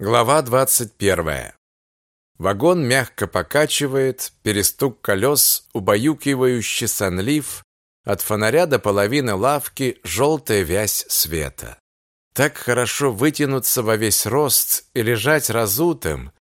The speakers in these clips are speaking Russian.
Глава 21. Вагон мягко покачивает, перестук колес, убаюкивающе сонлив, от фонаря до половины лавки желтая вязь света. Так хорошо вытянуться во весь рост и лежать разутым,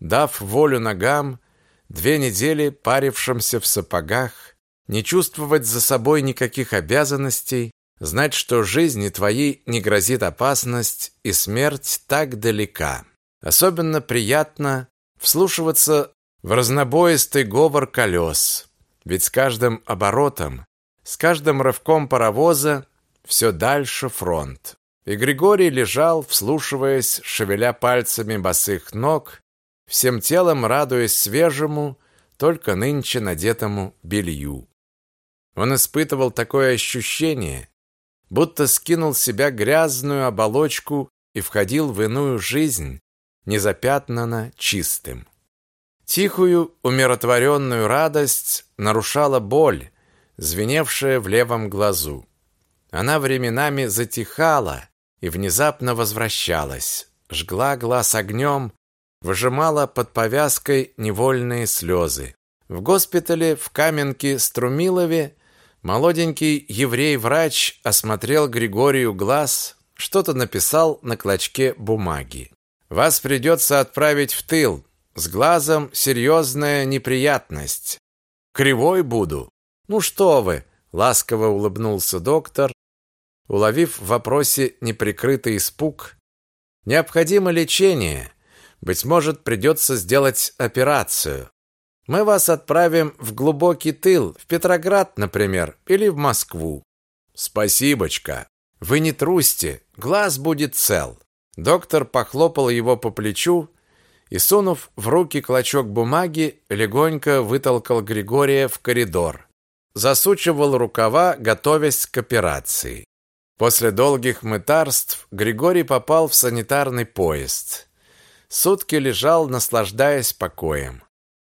дав волю ногам, две недели парившимся в сапогах, не чувствовать за собой никаких обязанностей, знать, что жизни твоей не грозит опасность и смерть так далека. Особенно приятно вслушиваться в разнобоистый говор колес, ведь с каждым оборотом, с каждым рывком паровоза все дальше фронт. И Григорий лежал, вслушиваясь, шевеля пальцами босых ног, всем телом радуясь свежему, только нынче надетому белью. Он испытывал такое ощущение, будто скинул с себя грязную оболочку и входил в иную жизнь, незапятнанно чистым. Тихую, умиротворенную радость нарушала боль, звеневшая в левом глазу. Она временами затихала и внезапно возвращалась, жгла глаз огнем, выжимала под повязкой невольные слезы. В госпитале в Каменке Струмилове Молоденький еврей-врач осмотрел Григорию глаз, что-то написал на клочке бумаги. Вас придется отправить в тыл. С глазом серьезная неприятность. Кривой буду. Ну что вы, ласково улыбнулся доктор, уловив в вопросе неприкрытый испуг. Необходимо лечение. Быть может, придется сделать операцию. Мы вас отправим в глубокий тыл, в Петроград, например, или в Москву. Спасибочка. Вы не трусьте, глаз будет цел. Доктор похлопал его по плечу и, сунув в руки клочок бумаги, легонько вытолкал Григория в коридор. Засучивал рукава, готовясь к операции. После долгих мытарств Григорий попал в санитарный поезд. Сутки лежал, наслаждаясь покоем.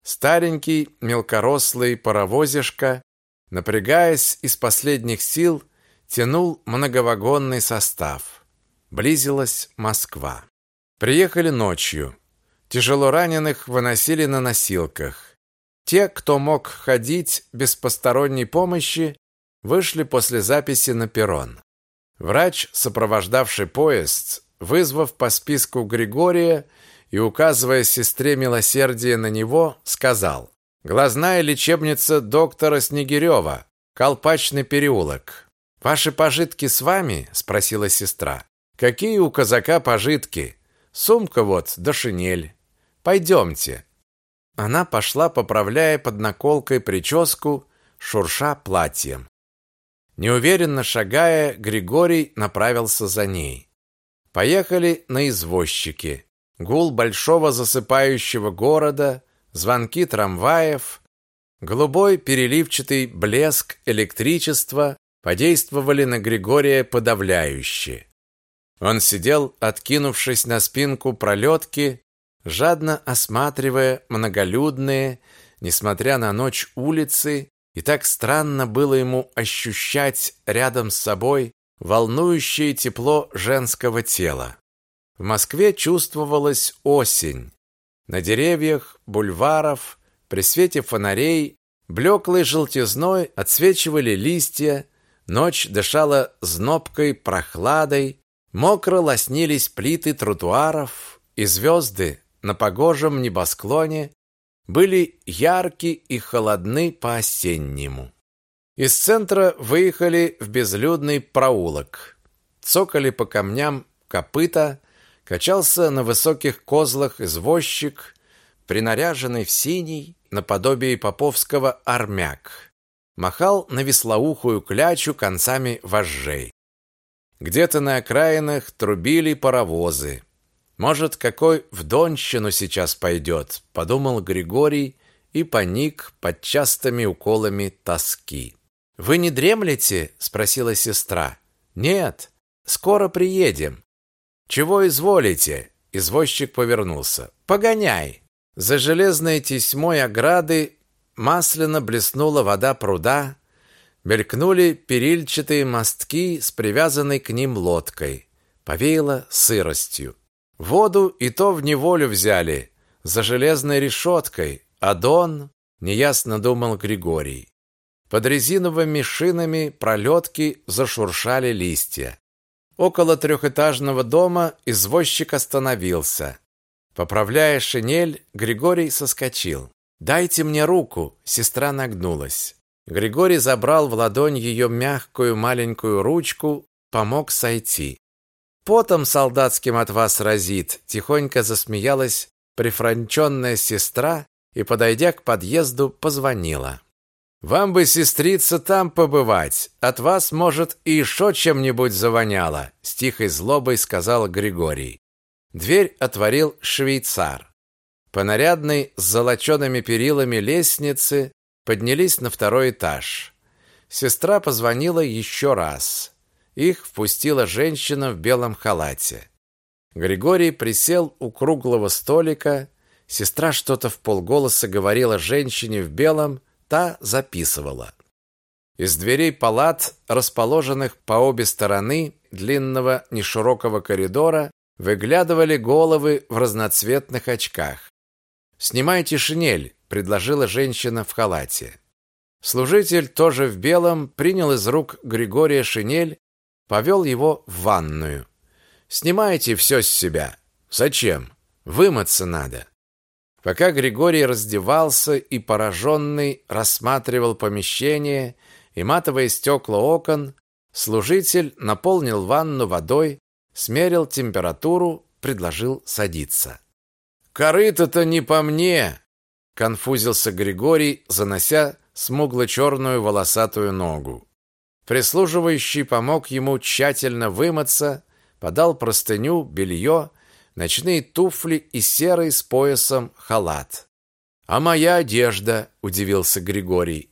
Старенький мелкорослый паровозишка, напрягаясь из последних сил, тянул многовагонный состав. Близилась Москва. Приехали ночью. Тяжело раненых выносили на носилках. Те, кто мог ходить без посторонней помощи, вышли после записи на перрон. Врач, сопровождавший поезд, вызвав по списку Григория, и, указывая сестре милосердия на него, сказал «Глазная лечебница доктора Снегирева, Колпачный переулок. Ваши пожитки с вами?» – спросила сестра. «Какие у казака пожитки? Сумка вот, да шинель. Пойдемте». Она пошла, поправляя под наколкой прическу, шурша платьем. Неуверенно шагая, Григорий направился за ней. Поехали на извозчике гул большого засыпающего города, звонки трамваев, голубой переливчатый блеск электричества подействовали на Григория подавляюще. Он сидел, откинувшись на спинку пролетки, жадно осматривая многолюдные, несмотря на ночь, улицы, и так странно было ему ощущать рядом с собой волнующее тепло женского тела. В Москве чувствовалась осень. На деревьях, бульваров, при свете фонарей, блеклой желтизной отсвечивали листья, ночь дышала знобкой, прохладой, мокро лоснились плиты тротуаров, и звезды на погожем небосклоне были ярки и холодны по-осеннему. Из центра выехали в безлюдный проулок. Цокали по камням копыта, Качался на высоких козлах извозчик, принаряженный в синий, наподобие поповского армяк. Махал на веслоухую клячу концами вожжей. Где-то на окраинах трубили паровозы. Может, какой в Донщину сейчас пойдет, подумал Григорий и поник под частыми уколами тоски. Вы не дремлете? спросила сестра. Нет, скоро приедем. Чего изволите? Извозчик повернулся. Погоняй. За железной тесьмой ограды масляно блеснула вода пруда, мелькнули перильчатые мостки с привязанной к ним лодкой. Повеяло сыростью. Воду и то в неволю взяли, за железной решеткой, а Дон, неясно думал Григорий. Под резиновыми шинами пролетки зашуршали листья. Около трехэтажного дома извозчик остановился. Поправляя шинель, Григорий соскочил. «Дайте мне руку!» Сестра нагнулась. Григорий забрал в ладонь ее мягкую маленькую ручку, помог сойти. «Потом солдатским от вас разит!» Тихонько засмеялась прифранченная сестра и, подойдя к подъезду, позвонила. «Вам бы, сестрица, там побывать. От вас, может, и еще чем-нибудь завоняло», с тихой злобой сказал Григорий. Дверь отворил швейцар. По нарядной с золочеными перилами лестнице поднялись на второй этаж. Сестра позвонила еще раз. Их впустила женщина в белом халате. Григорий присел у круглого столика. Сестра что-то в полголоса говорила женщине в белом, та записывала. Из дверей палат, расположенных по обе стороны длинного неширокого коридора, выглядывали головы в разноцветных очках. «Снимайте шинель», — предложила женщина в халате. Служитель, тоже в белом, принял из рук Григория шинель, повел его в ванную. «Снимайте все с себя. Зачем? Вымыться надо». Пока Григорий раздевался и пораженный рассматривал помещение и матовые стекла окон, служитель наполнил ванну водой, смерил температуру, предложил садиться. «Корыто-то не по мне!» — конфузился Григорий, занося смугло-черную волосатую ногу. Прислуживающий помог ему тщательно вымыться, подал простыню, белье, ночные туфли и серый с поясом халат. «А моя одежда?» – удивился Григорий.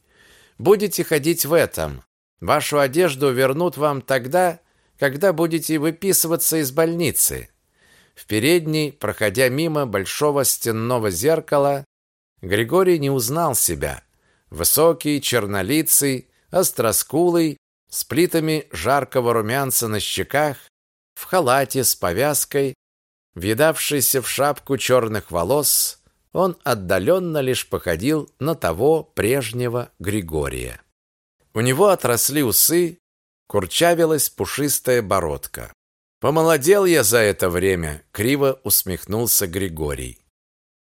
«Будете ходить в этом. Вашу одежду вернут вам тогда, когда будете выписываться из больницы. В передней, проходя мимо большого стенного зеркала, Григорий не узнал себя. Высокий, чернолицый, остроскулый, с плитами жаркого румянца на щеках, в халате с повязкой, въедавшийся в шапку черных волос, он отдаленно лишь походил на того прежнего Григория. У него отросли усы, Курчавилась пушистая бородка. Помолодел я за это время, криво усмехнулся Григорий.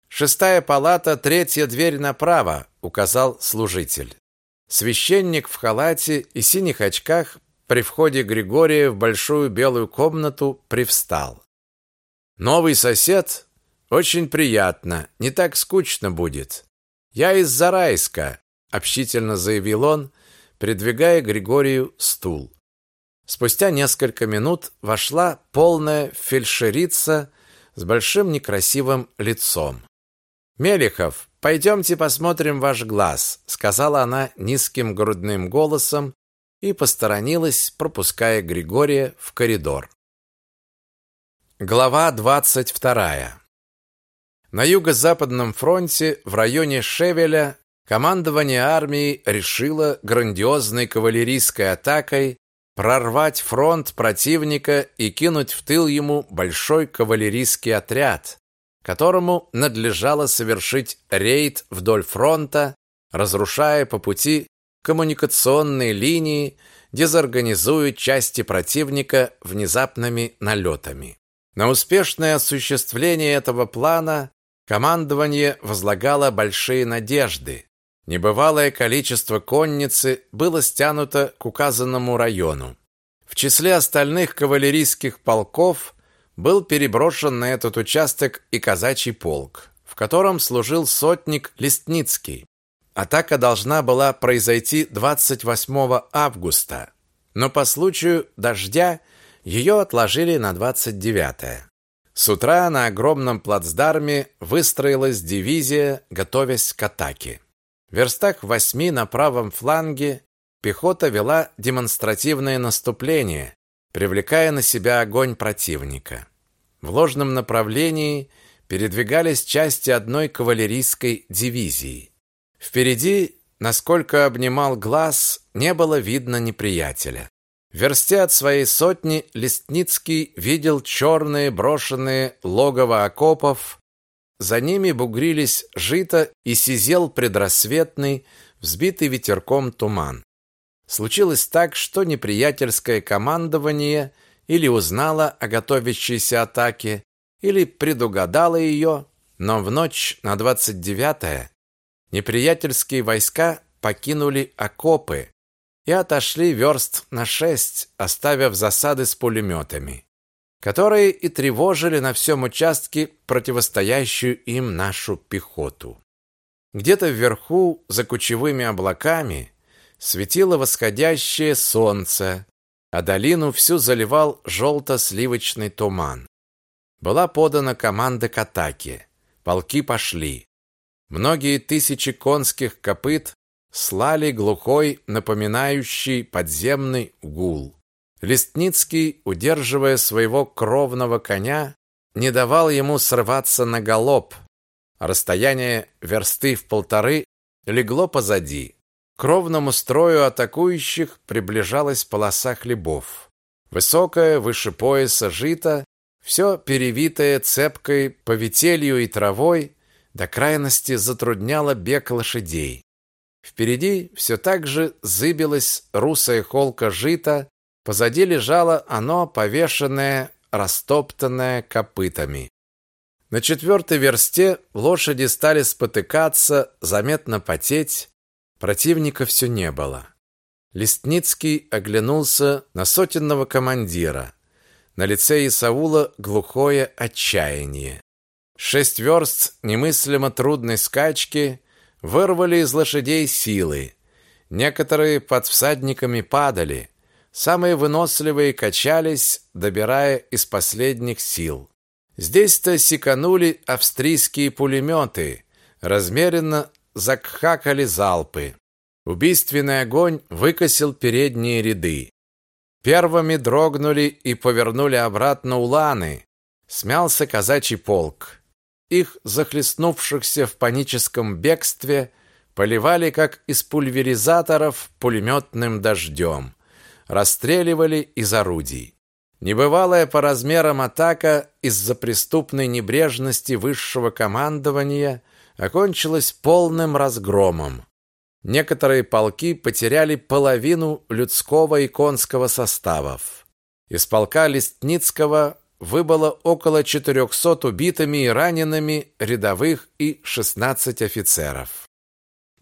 Шестая палата, третья дверь направо, указал служитель. Священник в халате и синих очках при входе Григория в большую белую комнату привстал. Новый сосед очень приятно, не так скучно будет. Я из Зарайска, общительно заявил он, придвигая Григорию стул. Спустя несколько минут вошла полная фельдшерица с большим некрасивым лицом. «Мелехов, пойдемте посмотрим ваш глаз», сказала она низким грудным голосом и посторонилась, пропуская Григория в коридор. Глава двадцать вторая. На юго-западном фронте в районе Шевеля Командование армии решило грандиозной кавалерийской атакой прорвать фронт противника и кинуть в тыл ему большой кавалерийский отряд, которому надлежало совершить рейд вдоль фронта, разрушая по пути коммуникационные линии, дезорганизуя части противника внезапными налетами. На успешное осуществление этого плана командование возлагало большие надежды. Небывалое количество конницы было стянуто к указанному району. В числе остальных кавалерийских полков был переброшен на этот участок и казачий полк, в котором служил сотник Листницкий. Атака должна была произойти 28 августа, но по случаю дождя ее отложили на 29. С утра на огромном плацдарме выстроилась дивизия, готовясь к атаке. В верстах восьми на правом фланге пехота вела демонстративное наступление, привлекая на себя огонь противника. В ложном направлении передвигались части одной кавалерийской дивизии. Впереди, насколько обнимал глаз, не было видно неприятеля. В версте от своей сотни Листницкий видел черные брошенные логово окопов, за ними бугрились жито и сизел предрассветный, взбитый ветерком туман. Случилось так, что неприятельское командование или узнало о готовящейся атаке, или предугадало ее, но в ночь на 29-е неприятельские войска покинули окопы, и отошли верст на шесть, оставив засады с пулеметами, которые и тревожили на всем участке противостоящую им нашу пехоту. Где-то вверху, за кучевыми облаками, светило восходящее солнце, а долину всю заливал желто-сливочный туман. Была подана команда к атаке. Полки пошли. Многие тысячи конских копыт слали глухой, напоминающий подземный гул. Листницкий, удерживая своего кровного коня, не давал ему срываться на галоп. Расстояние версты в полторы легло позади. Кровному строю атакующих приближалась полоса хлебов. Высокая, выше пояса жито, все перевитое цепкой повителью и травой, до крайности затрудняло бег лошадей. Впереди все так же зыбилась русая холка жита, позади лежало оно, повешенное, растоптанное копытами. На четвертой версте лошади стали спотыкаться, заметно потеть, противника все не было. Листницкий оглянулся на сотенного командира. На лице Исаула глухое отчаяние. Шесть верст немыслимо трудной скачки вырвали из лошадей силы. Некоторые под всадниками падали, самые выносливые качались, добирая из последних сил. Здесь-то секанули австрийские пулеметы, размеренно закхакали залпы. Убийственный огонь выкосил передние ряды. Первыми дрогнули и повернули обратно уланы. Смялся казачий полк. Их, захлестнувшихся в паническом бегстве, поливали, как из пульверизаторов, пулеметным дождем. Расстреливали из орудий. Небывалая по размерам атака из-за преступной небрежности высшего командования окончилась полным разгромом. Некоторые полки потеряли половину людского и конского составов. Из полка Листницкого выбыло около 400 убитыми и ранеными рядовых и 16 офицеров.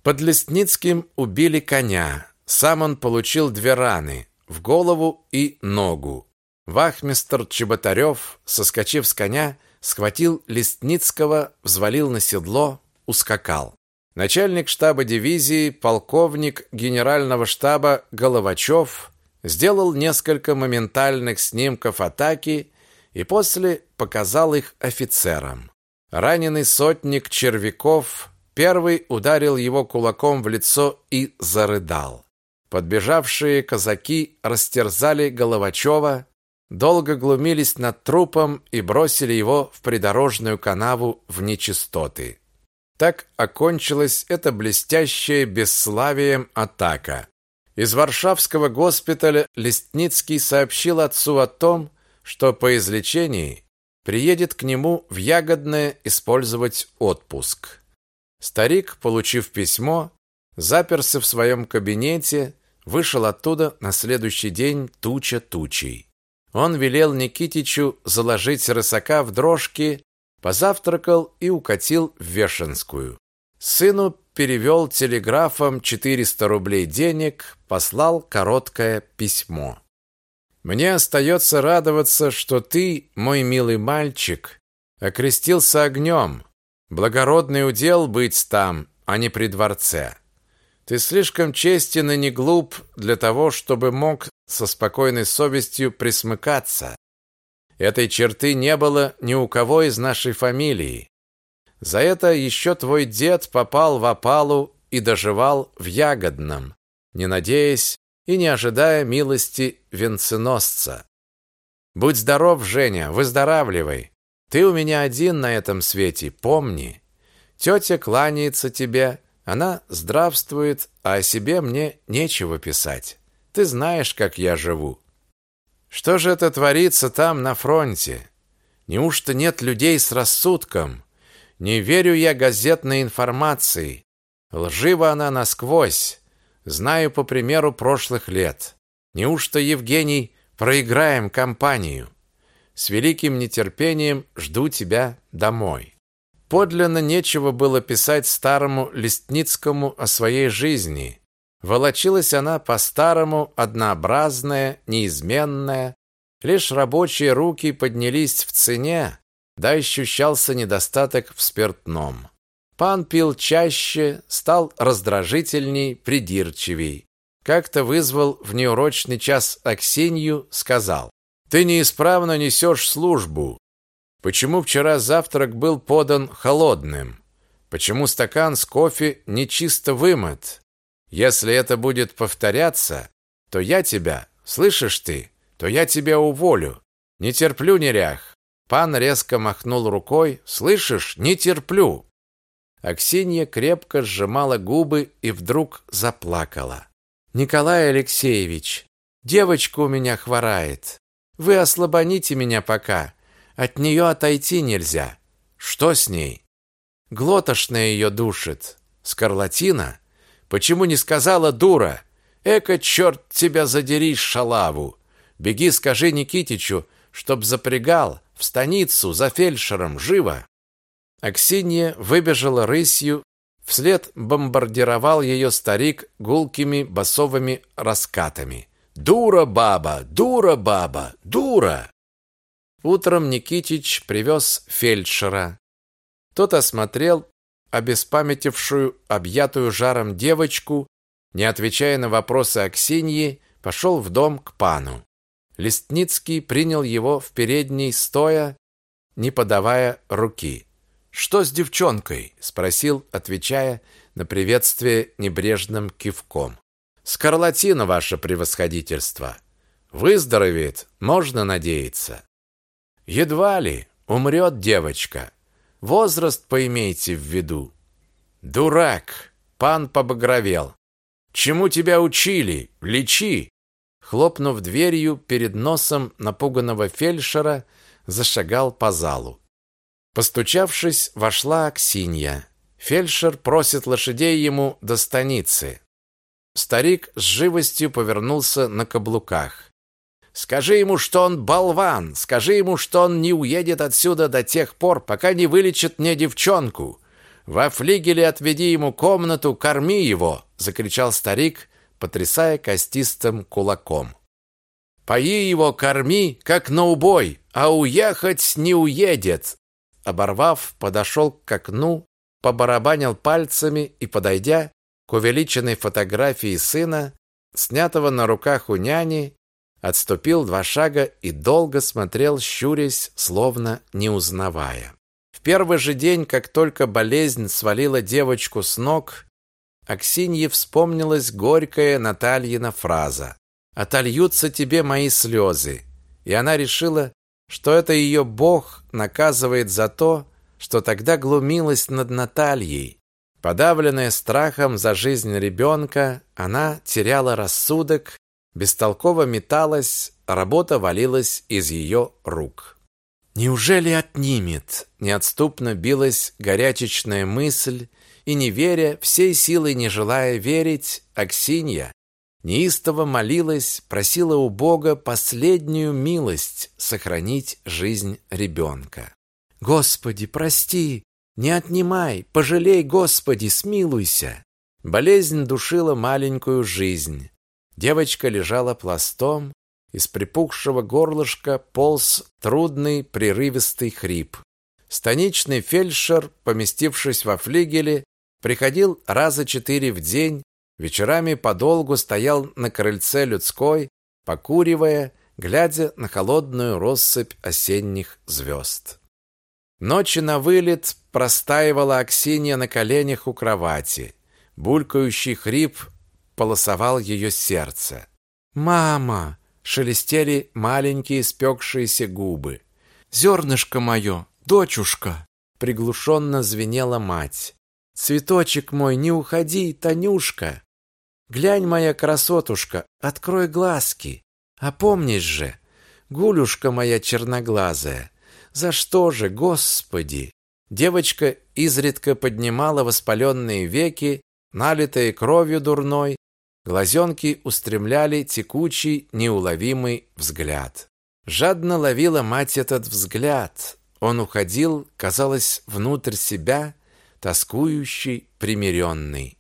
Под Лестницким убили коня. Сам он получил две раны в голову и ногу. Вахмистр Чеботарев, соскочив с коня, схватил Лестницкого, взвалил на седло, ускакал. Начальник штаба дивизии, полковник генерального штаба Головачев сделал несколько моментальных снимков атаки и после показал их офицерам. Раненый сотник Червяков первый ударил его кулаком в лицо и зарыдал. Подбежавшие казаки растерзали Головачева, долго глумились над трупом и бросили его в придорожную канаву в нечистоты. Так окончилась эта блестящая бесславием атака. Из Варшавского госпиталя Листницкий сообщил отцу о том, что по излечении приедет к нему в Ягодное использовать отпуск. Старик, получив письмо, заперся в своем кабинете, вышел оттуда на следующий день туча тучей. Он велел Никитичу заложить рысака в дрожки, позавтракал и укатил в Вешенскую. Сыну перевел телеграфом 400 рублей денег, послал короткое письмо. Мне остается радоваться, что ты, мой милый мальчик, окрестился огнем. Благородный удел быть там, а не при дворце. Ты слишком честен и не глуп для того, чтобы мог со спокойной совестью присмыкаться. Этой черты не было ни у кого из нашей фамилии. За это еще твой дед попал в опалу и доживал в Ягодном, не надеясь и не ожидая милости венценосца. Будь здоров, Женя, выздоравливай. Ты у меня один на этом свете, помни. Тетя кланяется тебе, она здравствует, а о себе мне нечего писать. Ты знаешь, как я живу. Что же это творится там на фронте? Неужто нет людей с рассудком? Не верю я газетной информации. Лжива она насквозь. Знаю по примеру прошлых лет. Неужто, Евгений, проиграем кампанию? С великим нетерпением жду тебя домой. Подлинно нечего было писать старому Листницкому о своей жизни. Волочилась она по-старому, однообразная, неизменная. Лишь рабочие руки поднялись в цене, да ощущался недостаток в спиртном. Пан пил чаще, стал раздражительней, придирчивей. Как-то вызвал в неурочный час Аксинью, сказал, «Ты неисправно несешь службу. Почему вчера завтрак был подан холодным? Почему стакан с кофе не чисто вымыт? Если это будет повторяться, то я тебя, слышишь ты, то я тебя уволю. Не терплю нерях. Пан резко махнул рукой. Слышишь, не терплю. Аксинья крепко сжимала губы и вдруг заплакала. Николай Алексеевич, девочка у меня хворает. Вы ослабоните меня пока. От нее отойти нельзя. Что с ней? Глотошная ее душит. Скарлатина? Почему не сказала дура? Эка, черт тебя задери, шалаву! Беги, скажи Никитичу, чтоб запрягал в станицу за фельдшером, живо!» Аксинья выбежала рысью, вслед бомбардировал ее старик гулкими басовыми раскатами. «Дура, баба! Дура, баба! Дура!» Утром Никитич привез фельдшера. Тот осмотрел обеспамятившую, объятую жаром девочку, не отвечая на вопросы Аксиньи, пошел в дом к пану. Листницкий принял его в передней стоя, не подавая руки. «Что с девчонкой?» – спросил, отвечая на приветствие небрежным кивком. «Скарлатина, ваше превосходительство. Выздоровеет, можно надеяться». «Едва ли. Умрет девочка. Возраст поимейте в виду. Дурак, пан побагровел. Чему тебя учили? Лечи. Хлопнув дверью перед носом напуганного фельдшера, зашагал по залу. Постучавшись, вошла Аксинья. Фельдшер просит лошадей ему до станицы. Старик с живостью повернулся на каблуках. Скажи ему, что он болван. Скажи ему, что он не уедет отсюда до тех пор, пока не вылечит мне девчонку. Во флигеле отведи ему комнату, корми его, закричал старик, потрясая костистым кулаком. Пои его, корми, как на убой, а уехать не уедет. Оборвав, подошел к окну, побарабанил пальцами и, подойдя к увеличенной фотографии сына, снятого на руках у няни, отступил два шага и долго смотрел, щурясь, словно не узнавая. В первый же день, как только болезнь свалила девочку с ног, Аксинье вспомнилась горькая Натальина фраза «Отольются тебе мои слезы». И она решила, что это ее Бог наказывает за то, что тогда глумилась над Натальей. Подавленная страхом за жизнь ребенка, она теряла рассудок бестолково металась, работа валилась из ее рук. Неужели отнимет? Неотступно билась горячечная мысль, и не веря, всей силой не желая верить, Аксинья неистово молилась, просила у Бога последнюю милость сохранить жизнь ребенка. Господи, прости, не отнимай, пожалей, Господи, смилуйся. Болезнь душила маленькую жизнь. Девочка лежала пластом, из припухшего горлышка полз трудный прерывистый хрип. Станичный фельдшер, поместившись во флигеле, приходил раза четыре в день, вечерами подолгу стоял на крыльце людской, покуривая, глядя на холодную россыпь осенних звезд. Ночи на вылет простаивала Аксинья на коленях у кровати. Булькающий хрип полосовал ее сердце. «Мама!» — шелестели маленькие спекшиеся губы. «Зернышко мое, дочушка!» — приглушенно звенела мать. «Цветочек мой, не уходи, Танюшка!» Глянь, моя красотушка, открой глазки. Опомнись же, гулюшка моя черноглазая. За что же, Господи? Девочка изредка поднимала воспаленные веки, налитые кровью дурной, глазенки устремляли текучий, неуловимый взгляд. Жадно ловила мать этот взгляд. Он уходил, казалось, внутрь себя, тоскующий, примиренный.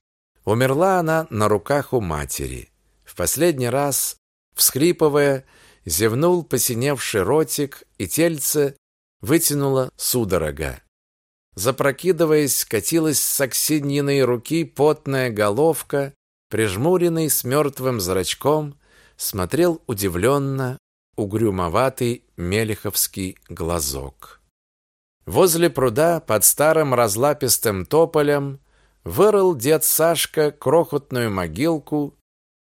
Умерла она на руках у матери. В последний раз, всхрипывая, зевнул посиневший ротик, и тельце вытянуло судорога. Запрокидываясь, катилась с Аксиньиной руки потная головка, прижмуренный с мертвым зрачком, смотрел удивленно угрюмоватый мелеховский глазок. Возле пруда под старым разлапистым тополем Вырыл дед Сашка крохотную могилку,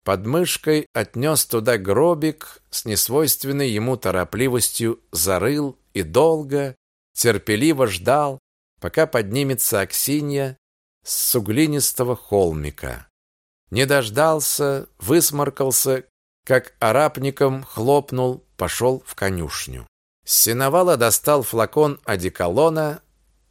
под мышкой отнес туда гробик, с несвойственной ему торопливостью зарыл и долго, терпеливо ждал, пока поднимется Аксинья с суглинистого холмика. Не дождался, высморкался, как арапником хлопнул, пошел в конюшню. С сеновала достал флакон одеколона,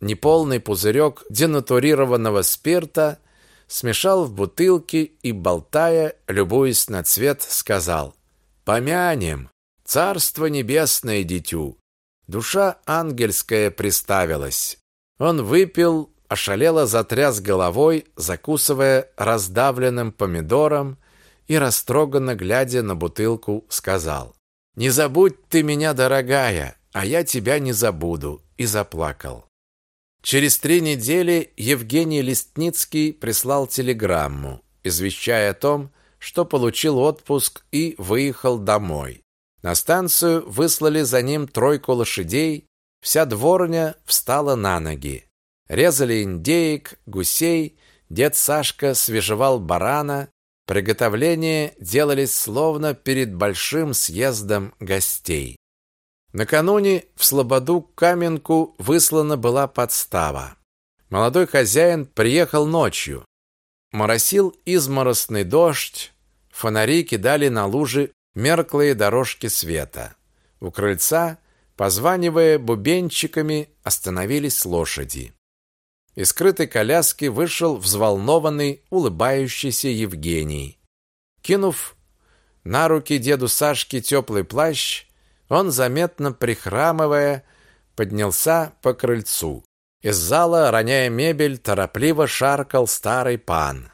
неполный пузырек денатурированного спирта, смешал в бутылке и, болтая, любуясь на цвет, сказал «Помянем! Царство небесное дитю!» Душа ангельская приставилась. Он выпил, ошалело затряс головой, закусывая раздавленным помидором и, растроганно глядя на бутылку, сказал «Не забудь ты меня, дорогая, а я тебя не забуду», и заплакал. Через три недели Евгений Листницкий прислал телеграмму, извещая о том, что получил отпуск и выехал домой. На станцию выслали за ним тройку лошадей, вся дворня встала на ноги. Резали индеек, гусей, дед Сашка свежевал барана, приготовления делались словно перед большим съездом гостей. Накануне в Слободу Каменку выслана была подстава. Молодой хозяин приехал ночью. Моросил изморосный дождь, фонари кидали на лужи мерклые дорожки света. У крыльца, позванивая бубенчиками, остановились лошади. Из скрытой коляски вышел взволнованный, улыбающийся Евгений. Кинув на руки деду Сашке теплый плащ, он, заметно прихрамывая, поднялся по крыльцу. Из зала, роняя мебель, торопливо шаркал старый пан.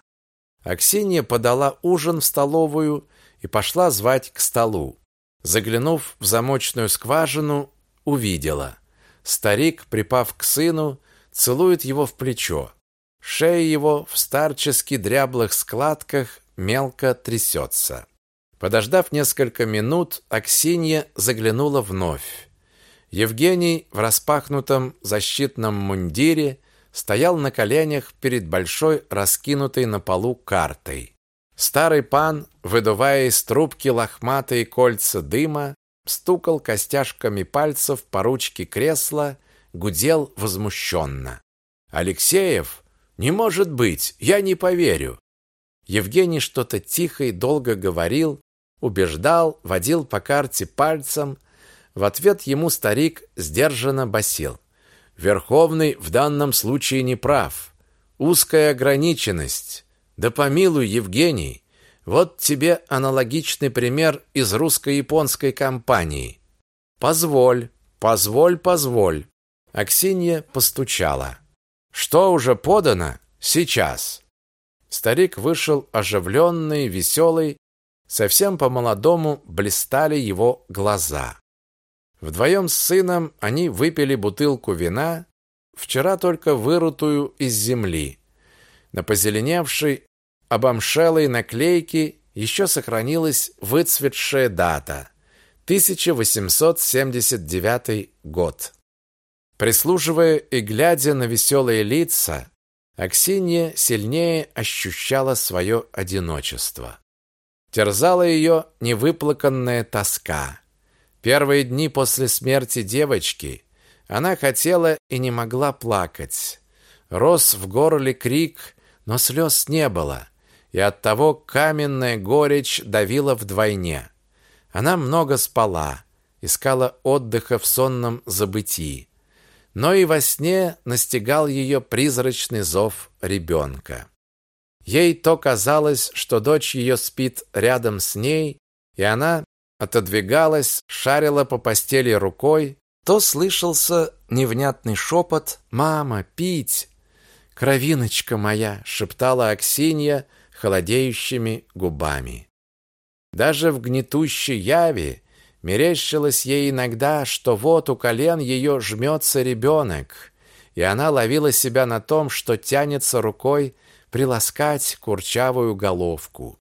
Аксинья подала ужин в столовую и пошла звать к столу. Заглянув в замочную скважину, увидела. Старик, припав к сыну, целует его в плечо. Шея его в старчески дряблых складках мелко трясется. Подождав несколько минут, Аксинья заглянула вновь. Евгений в распахнутом защитном мундире стоял на коленях перед большой раскинутой на полу картой. Старый пан, выдувая из трубки лохматые кольца дыма, стукал костяшками пальцев по ручке кресла, гудел возмущенно. «Алексеев? Не может быть! Я не поверю!» Евгений что-то тихо и долго говорил, убеждал, водил по карте пальцем. В ответ ему старик сдержанно басил. Верховный в данном случае не прав. Узкая ограниченность. Да помилуй, Евгений, вот тебе аналогичный пример из русско-японской компании. Позволь, позволь, позволь. Аксинья постучала. Что уже подано? Сейчас. Старик вышел оживленный, веселый, Совсем по-молодому блистали его глаза. Вдвоем с сыном они выпили бутылку вина, вчера только вырутую из земли. На позеленевшей, обомшелой наклейке еще сохранилась выцветшая дата – 1879 год. Прислуживая и глядя на веселые лица, Аксинья сильнее ощущала свое одиночество. Терзала ее невыплаканная тоска. Первые дни после смерти девочки она хотела и не могла плакать. Рос в горле крик, но слез не было. и оттого каменная горечь давила вдвойне. Она много спала, искала отдыха в сонном забытии. Но и во сне настигал ее призрачный зов ребенка. Ей то казалось, что дочь ее спит рядом с ней, и она отодвигалась, шарила по постели рукой, то слышался невнятный шепот «Мама, пить!» «Кровиночка моя!» — шептала Аксинья холодеющими губами. Даже в гнетущей яве мерещилось ей иногда, что вот у колен ее жмется ребенок, и она ловила себя на том, что тянется рукой приласкать курчавую головку.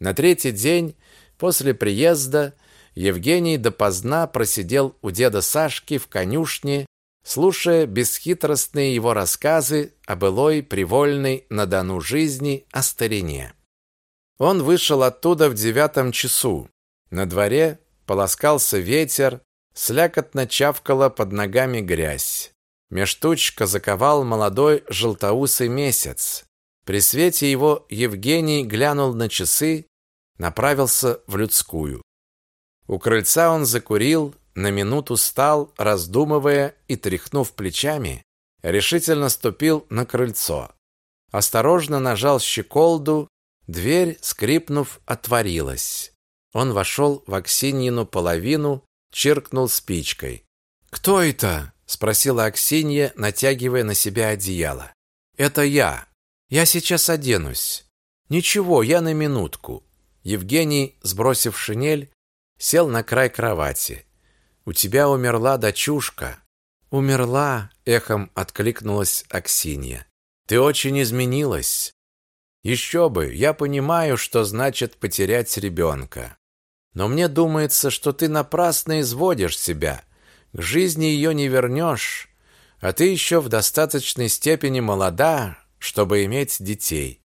На третий день после приезда Евгений допоздна просидел у деда Сашки в конюшне, слушая бесхитростные его рассказы о былой привольной на Дону жизни о старине. Он вышел оттуда в девятом часу. На дворе полоскался ветер, слякотно чавкала под ногами грязь. Меж туч заковал молодой желтоусый месяц. При свете его Евгений глянул на часы, направился в людскую. У крыльца он закурил, на минуту стал, раздумывая и тряхнув плечами, решительно ступил на крыльцо. Осторожно нажал щеколду, Дверь, скрипнув, отворилась. Он вошел в Аксиньину половину, чиркнул спичкой. «Кто это?» – спросила Аксинья, натягивая на себя одеяло. «Это я. Я сейчас оденусь». «Ничего, я на минутку». Евгений, сбросив шинель, сел на край кровати. «У тебя умерла дочушка». «Умерла», – эхом откликнулась Аксинья. «Ты очень изменилась. Еще бы, я понимаю, что значит потерять ребенка. Но мне думается, что ты напрасно изводишь себя. К жизни ее не вернешь, а ты еще в достаточной степени молода, чтобы иметь детей.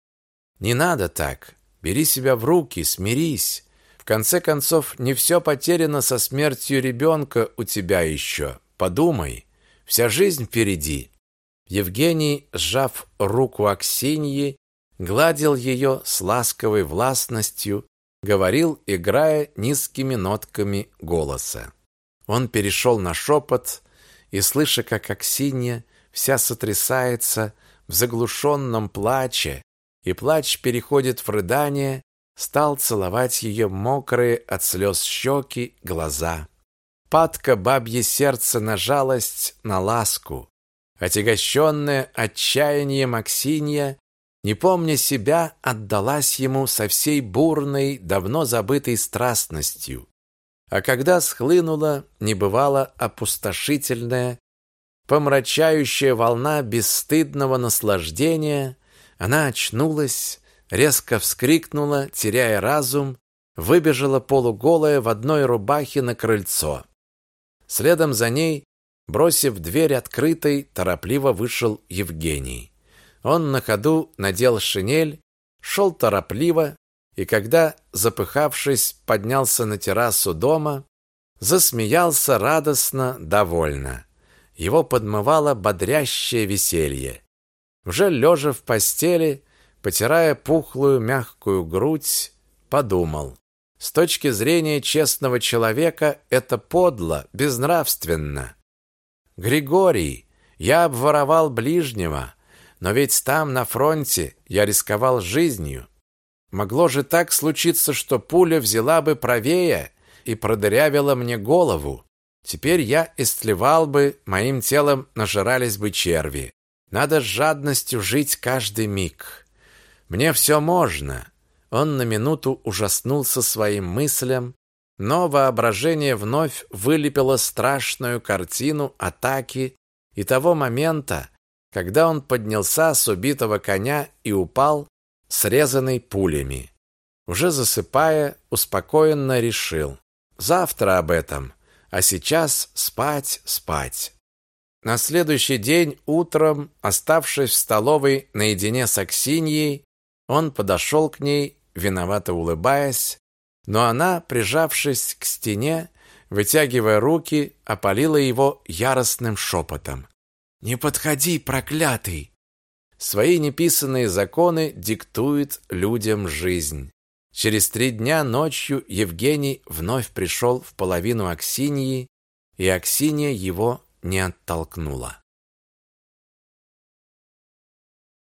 Не надо так. Бери себя в руки, смирись. В конце концов, не все потеряно со смертью ребенка у тебя еще. Подумай, вся жизнь впереди. Евгений, сжав руку Аксиньи, гладил ее с ласковой властностью, говорил, играя низкими нотками голоса. Он перешел на шепот, и, слыша, как Аксинья вся сотрясается в заглушенном плаче, и плач переходит в рыдание, стал целовать ее мокрые от слез щеки, глаза. Падка бабье сердце на жалость, на ласку. Отягощенная отчаянием Аксинья не помня себя, отдалась ему со всей бурной, давно забытой страстностью. А когда схлынула небывало опустошительная, помрачающая волна бесстыдного наслаждения, она очнулась, резко вскрикнула, теряя разум, выбежала полуголая в одной рубахе на крыльцо. Следом за ней, бросив дверь открытой, торопливо вышел Евгений. Он на ходу надел шинель, шел торопливо, и когда, запыхавшись, поднялся на террасу дома, засмеялся радостно, довольно. Его подмывало бодрящее веселье. Уже лежа в постели, потирая пухлую мягкую грудь, подумал. С точки зрения честного человека это подло, безнравственно. Григорий, я обворовал ближнего, но ведь там, на фронте, я рисковал жизнью. Могло же так случиться, что пуля взяла бы правее и продырявила мне голову. Теперь я истлевал бы, моим телом нажирались бы черви. Надо с жадностью жить каждый миг. Мне все можно. Он на минуту ужаснулся своим мыслям, но воображение вновь вылепило страшную картину атаки и того момента, когда он поднялся с убитого коня и упал, срезанный пулями. Уже засыпая, успокоенно решил: завтра об этом, а сейчас спать, спать. На следующий день утром, оставшись в столовой наедине с Аксиньей, он подошел к ней, виновато улыбаясь, но она, прижавшись к стене, вытягивая руки, опалила его яростным шепотом. «Не подходи, проклятый!» Свои неписанные законы диктует людям жизнь. Через три дня ночью Евгений вновь пришел в половину Аксиньи, и Аксинья его не оттолкнула.